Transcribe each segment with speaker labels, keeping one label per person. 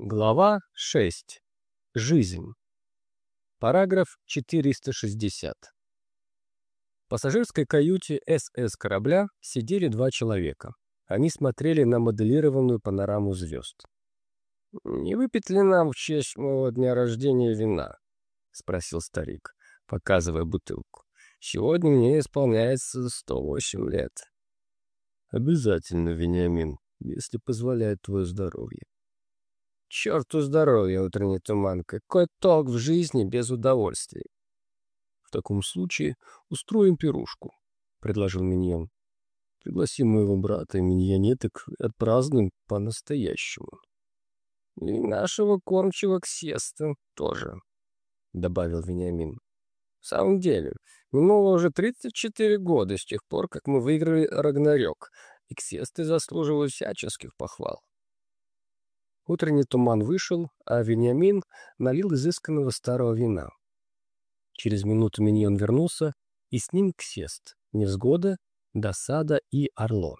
Speaker 1: Глава 6. Жизнь. Параграф 460. В пассажирской каюте СС корабля сидели два человека. Они смотрели на моделированную панораму звезд. «Не выпить ли нам в честь моего дня рождения вина?» — спросил старик, показывая бутылку. «Сегодня мне исполняется 108 лет». «Обязательно, Вениамин, если позволяет твое здоровье», Черту здоровья, утренний туман. Какой толк в жизни без удовольствий? В таком случае устроим пирушку, — предложил Миньон. Пригласим моего брата и миньонеток и отпразднуем по-настоящему. И нашего кормчего ксеста тоже, — добавил Вениамин. В самом деле, минуло уже 34 года с тех пор, как мы выиграли Рагнарёк, и ксесты заслуживают всяческих похвал. Утренний туман вышел, а Вениамин налил изысканного старого вина. Через минуту Миньон вернулся, и с ним Ксест, Невзгода, Досада и Орлон.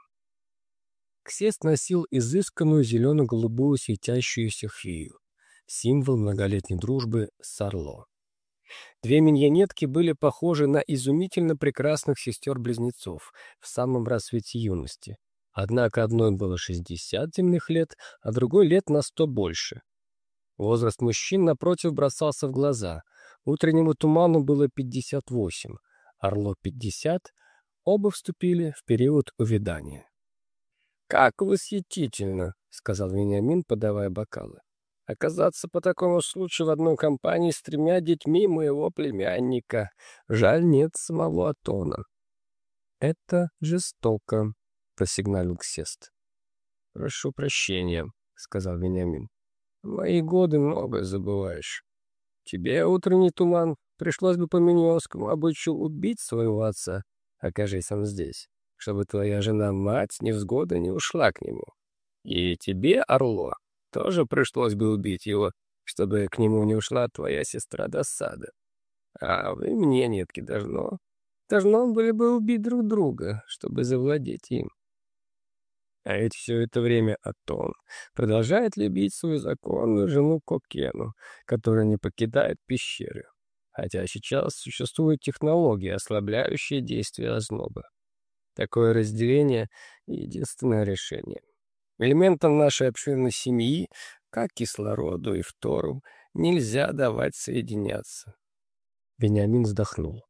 Speaker 1: Ксест носил изысканную зелено-голубую светящуюся фию, символ многолетней дружбы с Орло. Две миньонетки были похожи на изумительно прекрасных сестер-близнецов в самом расцвете юности, Однако одной было 60 земных лет, а другой лет на 100 больше. Возраст мужчин, напротив, бросался в глаза. Утреннему туману было 58, Орло 50, оба вступили в период увядания. «Как восхитительно!» — сказал Вениамин, подавая бокалы. «Оказаться по такому случаю в одной компании с тремя детьми моего племянника. Жаль, нет самого Атона». «Это жестоко», просигналил Ксест. «Прошу прощения», — сказал Вениамин. мои годы многое забываешь. Тебе, утренний туман, пришлось бы по миньонскому обычаю убить своего отца, окажись он здесь, чтобы твоя жена-мать невзгода не ушла к нему. И тебе, Орло, тоже пришлось бы убить его, чтобы к нему не ушла твоя сестра Досада. А вы, мне нетки, должно, должно были бы убить друг друга, чтобы завладеть им. А ведь все это время Атон продолжает любить свою законную жену Кокену, которая не покидает пещеры. Хотя сейчас существуют технологии, ослабляющие действие озноба. Такое разделение — единственное решение. Элементам нашей обширной семьи, как кислороду и фтору, нельзя давать соединяться. Вениамин вздохнул.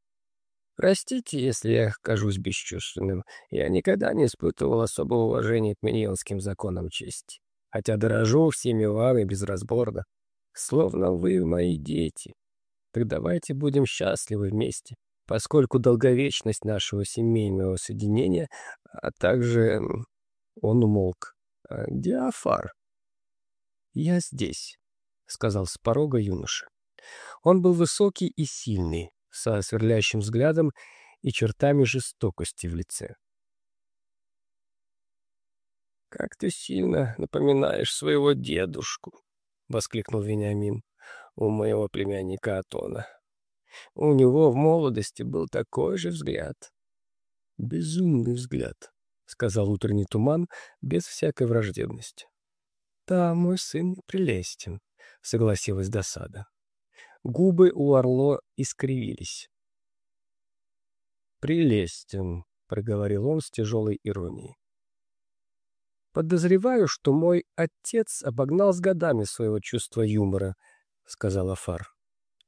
Speaker 1: Простите, если я кажусь бесчувственным. Я никогда не испытывал особого уважения к миньонским законам чести. Хотя дорожу всеми вами безразборно. Словно вы мои дети. Так давайте будем счастливы вместе, поскольку долговечность нашего семейного соединения, а также... Он умолк. А «Где Афар?» «Я здесь», — сказал с порога юноша. Он был высокий и сильный, со сверлящим взглядом и чертами жестокости в лице. «Как ты сильно напоминаешь своего дедушку!» — воскликнул Вениамин у моего племянника Атона. У него в молодости был такой же взгляд. «Безумный взгляд», — сказал утренний туман без всякой враждебности. «Да, мой сын прелестен», — согласилась досада. Губы у Орло искривились. «Прелестен», — проговорил он с тяжелой иронией. «Подозреваю, что мой отец обогнал с годами своего чувства юмора», — сказала Фар.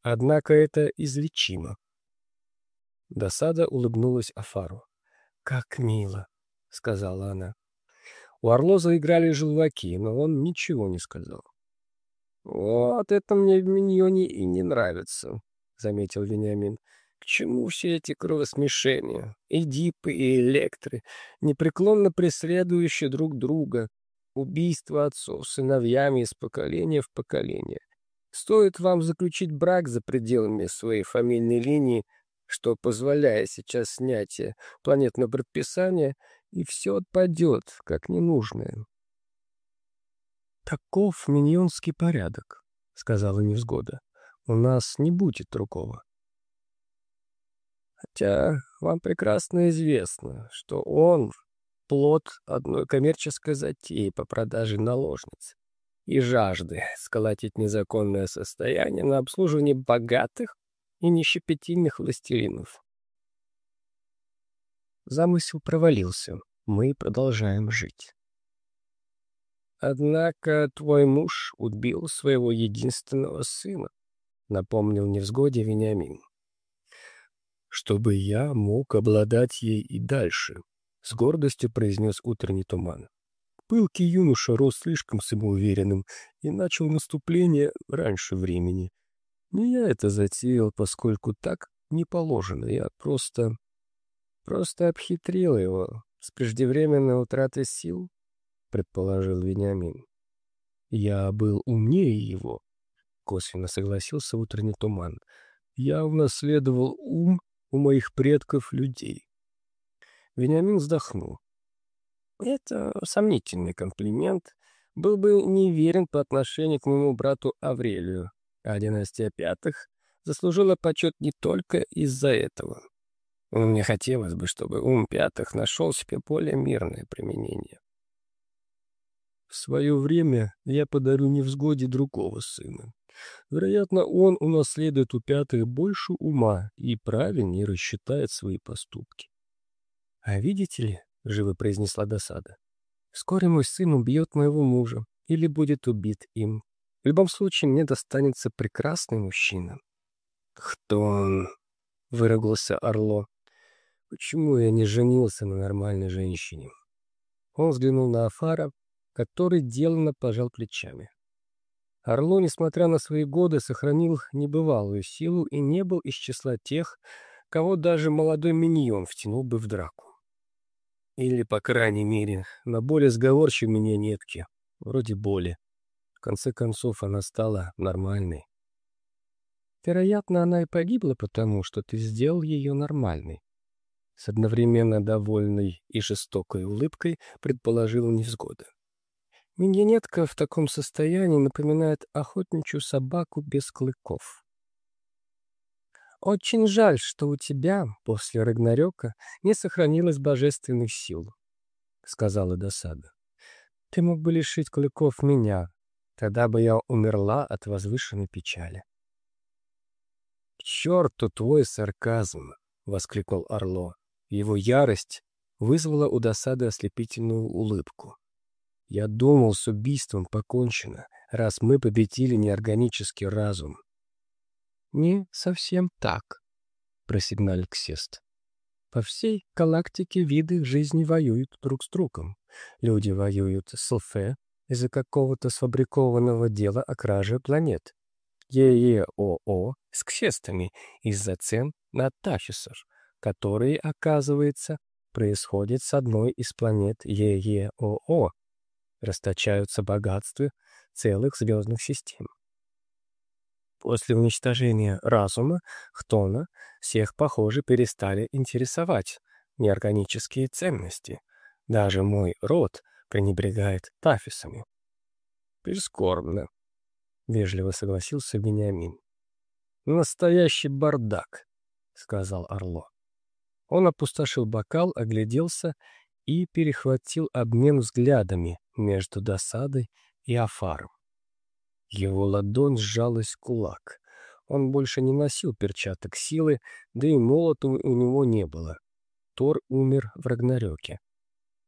Speaker 1: «Однако это излечимо». Досада улыбнулась Афару. «Как мило», — сказала она. У Орло заиграли желваки, но он ничего не сказал. «Вот это мне в миньоне и не нравится», — заметил Вениамин. «К чему все эти кровосмешения? Эдипы и электры, непреклонно преследующие друг друга, убийство отцов сыновьями из поколения в поколение. Стоит вам заключить брак за пределами своей фамильной линии, что позволяет сейчас снятие планетного предписания, и все отпадет, как ненужное. «Таков миньонский порядок», — сказала невзгода. «У нас не будет другого». «Хотя вам прекрасно известно, что он — плод одной коммерческой затеи по продаже наложниц. и жажды сколотить незаконное состояние на обслуживание богатых и нещепетильных властелинов. Замысел провалился. Мы продолжаем жить. Однако твой муж убил своего единственного сына, напомнил невзгоде Вениамин. Чтобы я мог обладать ей и дальше, с гордостью произнес утренний туман. Пылкий юноша рос слишком самоуверенным и начал наступление раньше времени. Не я это затеял, поскольку так не положено. Я просто... просто обхитрил его с преждевременной утратой сил, предположил Вениамин. Я был умнее его, косвенно согласился утренний туман. Я унаследовал ум у моих предков людей. Вениамин вздохнул. Это сомнительный комплимент. Был бы неверен по отношению к моему брату Аврелию, а династия пятых заслужила почет не только из-за этого. Мне хотелось бы, чтобы ум пятых нашел себе более мирное применение. В свое время я подарю невзгоде другого сына. Вероятно, он унаследует у пятых больше ума и правильнее рассчитает свои поступки. — А видите ли, — живо произнесла досада, — вскоре мой сын убьет моего мужа или будет убит им. В любом случае мне достанется прекрасный мужчина. — Кто он? — выругался Орло. — Почему я не женился на нормальной женщине? Он взглянул на Афара, который деланно пожал плечами. Орло, несмотря на свои годы, сохранил небывалую силу и не был из числа тех, кого даже молодой миньон втянул бы в драку. Или, по крайней мере, на более сговорчивой миньонетке, вроде боли. В конце концов, она стала нормальной. Вероятно, она и погибла потому, что ты сделал ее нормальной. С одновременно довольной и жестокой улыбкой предположила невзгода. Миньонетка в таком состоянии напоминает охотничью собаку без клыков. «Очень жаль, что у тебя после Рагнарёка не сохранилось божественных сил», — сказала досада. «Ты мог бы лишить клыков меня, тогда бы я умерла от возвышенной печали». «К твой сарказм!» — воскликнул Орло. Его ярость вызвала у досады ослепительную улыбку. Я думал, с убийством покончено, раз мы победили неорганический разум. Не совсем так, просигналил Ксест. По всей галактике виды жизни воюют друг с другом. Люди воюют с ЛФ из-за какого-то сфабрикованного дела о краже планет. ЕЕОО с ксестами из-за цен на тафисов, которые, оказывается, происходят с одной из планет ЕЕОО, расточаются богатства целых звездных систем. После уничтожения разума Хтона всех, похоже, перестали интересовать неорганические ценности. Даже мой род пренебрегает тафисами. «Прискорбно», — вежливо согласился Бениамин. «Настоящий бардак», — сказал Орло. Он опустошил бокал, огляделся и перехватил обмен взглядами между досадой и афаром. Его ладонь сжалась в кулак. Он больше не носил перчаток силы, да и молота у него не было. Тор умер в Рагнарёке.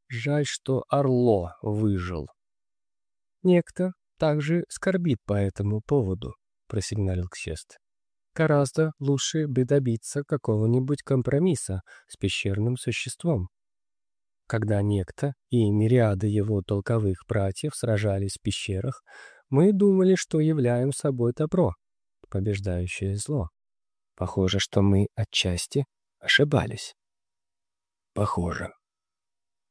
Speaker 1: Жаль, что Орло выжил. «Некто также скорбит по этому поводу», — просигналил Ксест. «Гораздо лучше бы добиться какого-нибудь компромисса с пещерным существом когда некто и мириады его толковых братьев сражались в пещерах, мы думали, что являем собой добро, побеждающее зло. Похоже, что мы отчасти ошибались. Похоже,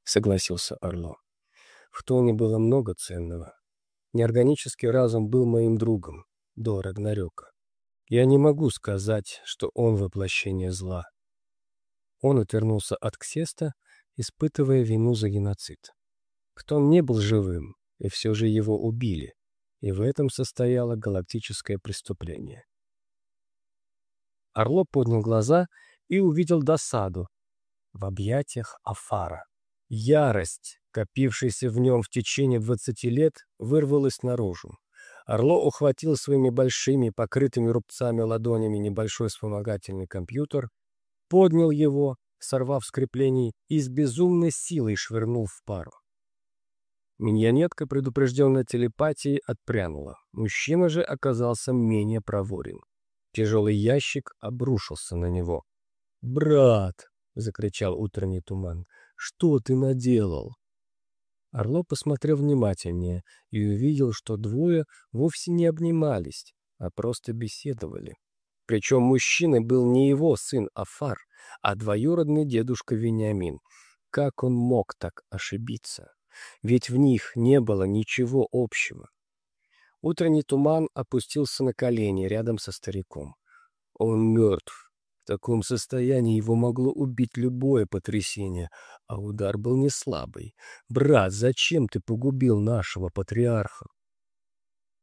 Speaker 1: согласился Орло. В Тоне было много ценного. Неорганический разум был моим другом до Рагнарёка. Я не могу сказать, что он воплощение зла. Он отвернулся от Ксеста испытывая вину за геноцид. Кто он не был живым, и все же его убили, и в этом состояло галактическое преступление. Орло поднял глаза и увидел досаду в объятиях Афара. Ярость копившееся в нем в течение двадцати лет, вырвалось наружу. Орло ухватил своими большими, покрытыми рубцами ладонями небольшой вспомогательный компьютер, поднял его, сорвав с креплений, и с безумной силой швырнул в пару. Миньонетка, предупрежденная телепатией, отпрянула. Мужчина же оказался менее проворен. Тяжелый ящик обрушился на него. «Брат!» — закричал утренний туман. «Что ты наделал?» Орло посмотрел внимательнее и увидел, что двое вовсе не обнимались, а просто беседовали. Причем мужчиной был не его сын Афар, а двоюродный дедушка Вениамин. Как он мог так ошибиться? Ведь в них не было ничего общего. Утренний туман опустился на колени рядом со стариком. Он мертв. В таком состоянии его могло убить любое потрясение, а удар был не слабый. «Брат, зачем ты погубил нашего патриарха?»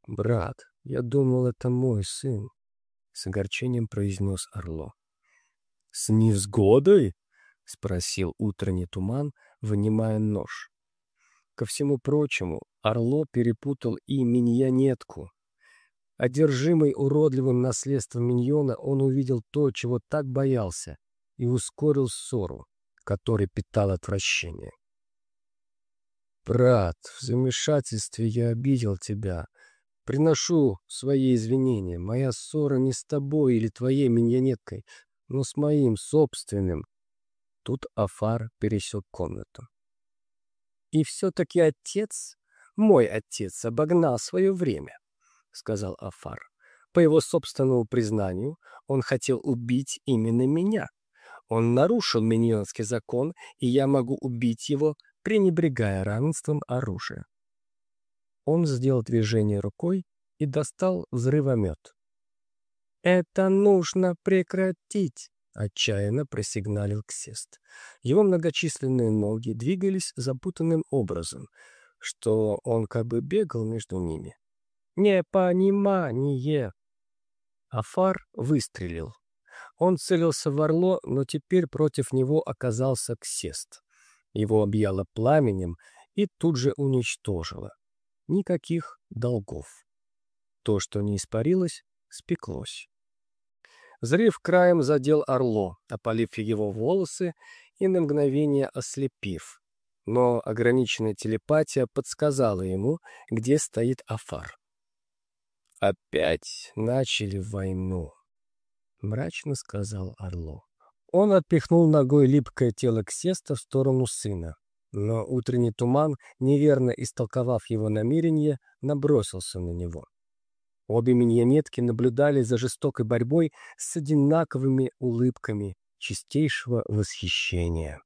Speaker 1: «Брат, я думал, это мой сын», — с огорчением произнес Орло. «С невзгодой?» — спросил утренний туман, вынимая нож. Ко всему прочему, Орло перепутал и миньонетку. Одержимый уродливым наследством миньона, он увидел то, чего так боялся, и ускорил ссору, которой питал отвращение. «Брат, в замешательстве я обидел тебя. Приношу свои извинения. Моя ссора не с тобой или твоей миньонеткой, но с моим собственным». Тут Афар пересек комнату. И все-таки отец, мой отец, обогнал свое время, — сказал Афар. По его собственному признанию, он хотел убить именно меня. Он нарушил миньонский закон, и я могу убить его, пренебрегая равенством оружия. Он сделал движение рукой и достал взрывомет. «Это нужно прекратить!» Отчаянно просигналил Ксест. Его многочисленные ноги двигались запутанным образом, что он как бы бегал между ними. «Непонимание!» Афар выстрелил. Он целился в орло, но теперь против него оказался Ксест. Его объяло пламенем и тут же уничтожило. Никаких долгов. То, что не испарилось, спеклось. Взрыв краем задел Орло, опалив его волосы и на мгновение ослепив. Но ограниченная телепатия подсказала ему, где стоит Афар. «Опять начали войну», — мрачно сказал Орло. Он отпихнул ногой липкое тело Ксеста в сторону сына, но утренний туман, неверно истолковав его намерение, набросился на него. Обе миньонетки наблюдали за жестокой борьбой с одинаковыми улыбками чистейшего восхищения.